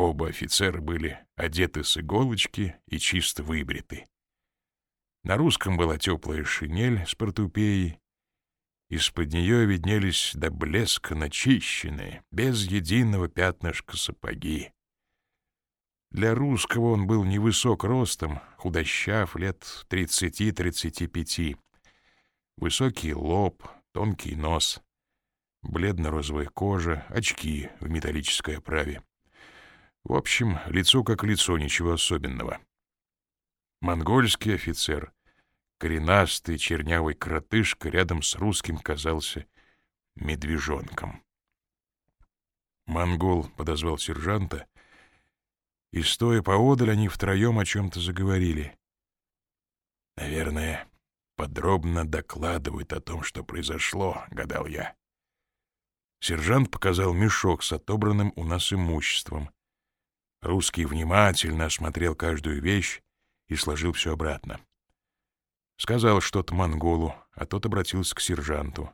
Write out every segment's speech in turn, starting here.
Оба офицера были одеты с иголочки и чисто выбриты. На русском была теплая шинель с портупеей, из-под нее виднелись до блеска начищенные, без единого пятнышка сапоги. Для русского он был невысок ростом, худощав, лет тридцати-тридцати пяти. Высокий лоб, тонкий нос, бледно-розовая кожа, очки в металлической оправе. В общем, лицо как лицо, ничего особенного. Монгольский офицер, коренастый чернявый кротышка, рядом с русским казался медвежонком. Монгол подозвал сержанта, и, стоя поодаль, они втроем о чем-то заговорили. «Наверное, подробно докладывают о том, что произошло», — гадал я. Сержант показал мешок с отобранным у нас имуществом. Русский внимательно осмотрел каждую вещь и сложил все обратно. Сказал что-то монголу, а тот обратился к сержанту.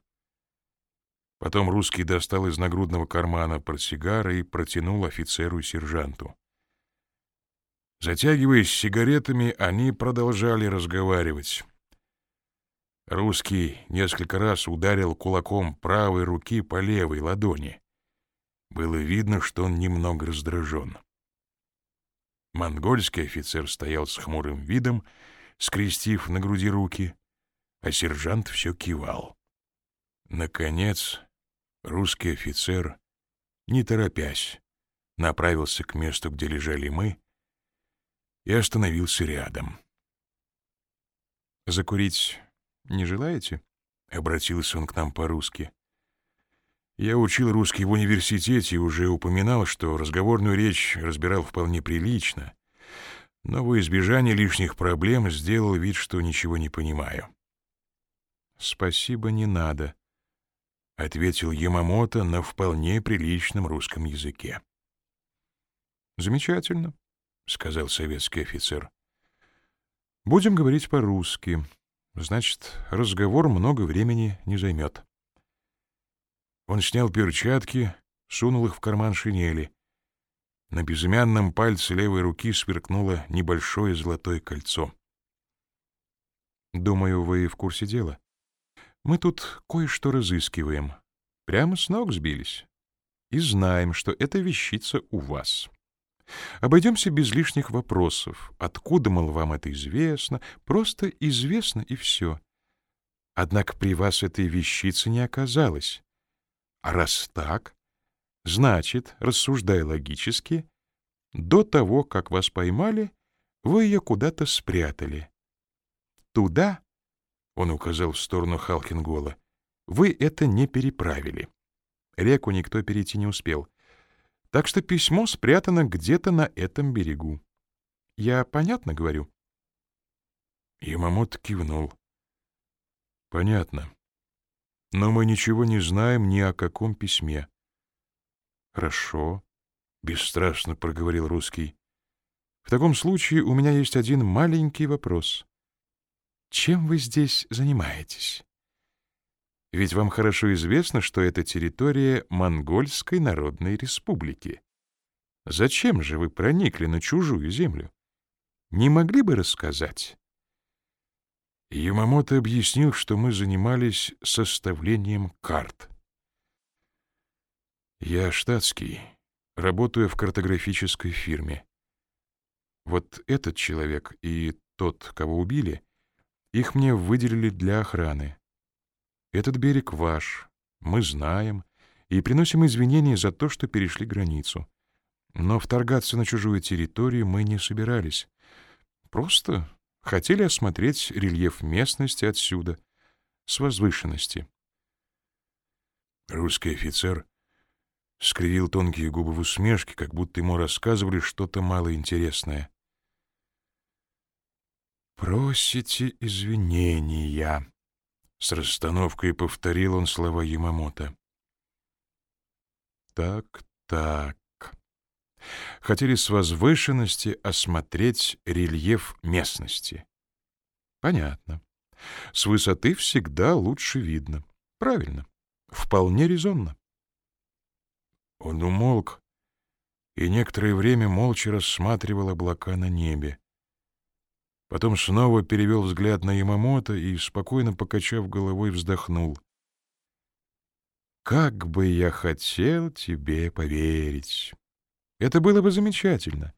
Потом русский достал из нагрудного кармана портсигар и протянул офицеру и сержанту. Затягиваясь сигаретами, они продолжали разговаривать. Русский несколько раз ударил кулаком правой руки по левой ладони. Было видно, что он немного раздражен. Монгольский офицер стоял с хмурым видом, скрестив на груди руки, а сержант все кивал. Наконец, русский офицер, не торопясь, направился к месту, где лежали мы, и остановился рядом. «Закурить не желаете?» — обратился он к нам по-русски. Я учил русский в университете и уже упоминал, что разговорную речь разбирал вполне прилично, но во избежание лишних проблем сделал вид, что ничего не понимаю. «Спасибо, не надо», — ответил Ямамото на вполне приличном русском языке. «Замечательно», — сказал советский офицер. «Будем говорить по-русски. Значит, разговор много времени не займет». Он снял перчатки, сунул их в карман шинели. На безымянном пальце левой руки сверкнуло небольшое золотое кольцо. «Думаю, вы в курсе дела. Мы тут кое-что разыскиваем. Прямо с ног сбились. И знаем, что эта вещица у вас». Обойдемся без лишних вопросов. Откуда, мол, вам это известно? Просто известно и все. Однако при вас этой вещицы не оказалось. А раз так, значит, рассуждая логически, до того, как вас поймали, вы ее куда-то спрятали. Туда, — он указал в сторону Халкингола, — вы это не переправили. Реку никто перейти не успел. Так что письмо спрятано где-то на этом берегу. Я понятно говорю? Ямамото кивнул. Понятно. Но мы ничего не знаем ни о каком письме. Хорошо, бесстрастно проговорил русский. В таком случае у меня есть один маленький вопрос. Чем вы здесь занимаетесь? Ведь вам хорошо известно, что это территория Монгольской Народной Республики. Зачем же вы проникли на чужую землю? Не могли бы рассказать? Ямамото объяснил, что мы занимались составлением карт. Я штатский, работаю в картографической фирме. Вот этот человек и тот, кого убили, их мне выделили для охраны. Этот берег ваш, мы знаем и приносим извинения за то, что перешли границу. Но вторгаться на чужую территорию мы не собирались. Просто хотели осмотреть рельеф местности отсюда, с возвышенности. Русский офицер скривил тонкие губы в усмешке, как будто ему рассказывали что-то малоинтересное. «Просите извинения», с расстановкой повторил он слова Ямамото. Так, так. Хотели с возвышенности осмотреть рельеф местности. Понятно. С высоты всегда лучше видно. Правильно. Вполне резонно. Он умолк и некоторое время молча рассматривал облака на небе. Потом снова перевел взгляд на Ямамото и, спокойно покачав головой, вздохнул. «Как бы я хотел тебе поверить! Это было бы замечательно.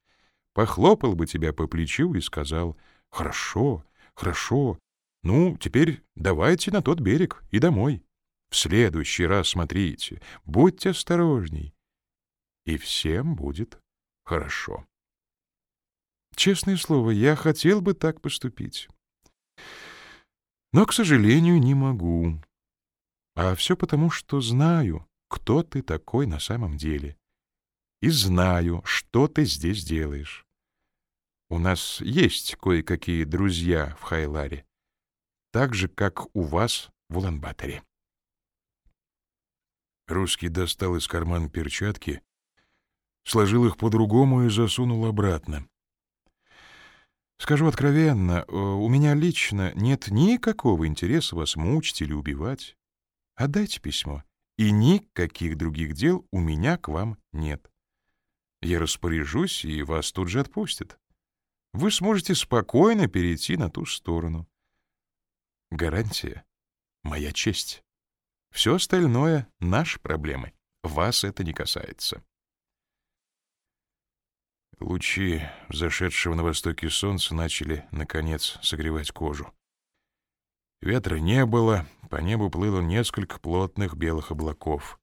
Похлопал бы тебя по плечу и сказал, «Хорошо, хорошо, ну, теперь давайте на тот берег и домой. В следующий раз смотрите, будьте осторожней, и всем будет хорошо». Честное слово, я хотел бы так поступить. Но, к сожалению, не могу. А все потому, что знаю, кто ты такой на самом деле. И знаю, что ты здесь делаешь. У нас есть кое-какие друзья в Хайларе, так же, как у вас в Улан-Баторе. Русский достал из кармана перчатки, сложил их по-другому и засунул обратно. Скажу откровенно, э, у меня лично нет никакого интереса вас мучить или убивать. Отдайте письмо, и никаких других дел у меня к вам нет. Я распоряжусь, и вас тут же отпустят. Вы сможете спокойно перейти на ту сторону. Гарантия — моя честь. Все остальное — наши проблемы. Вас это не касается. Лучи зашедшего на востоке солнца начали, наконец, согревать кожу. Ветра не было, по небу плыло несколько плотных белых облаков.